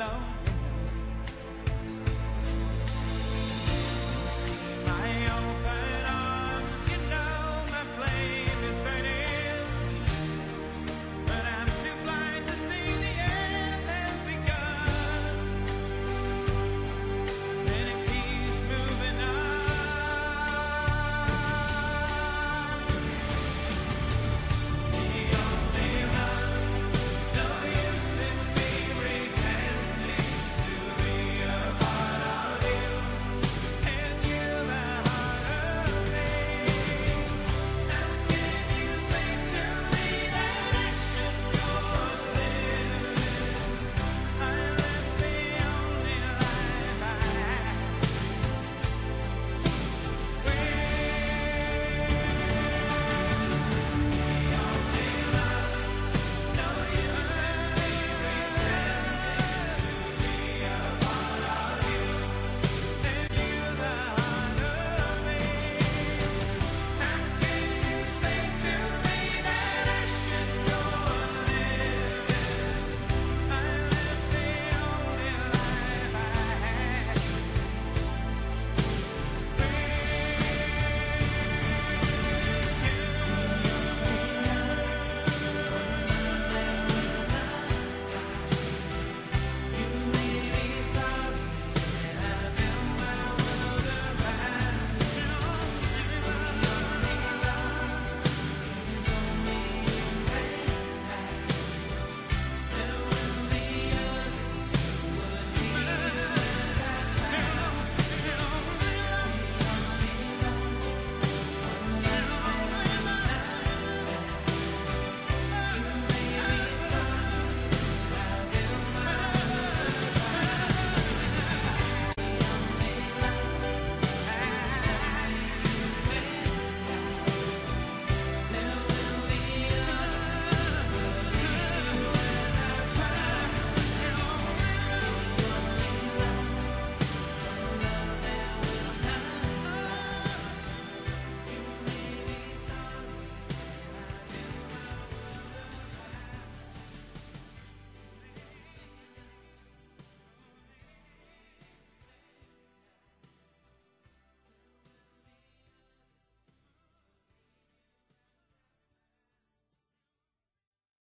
love.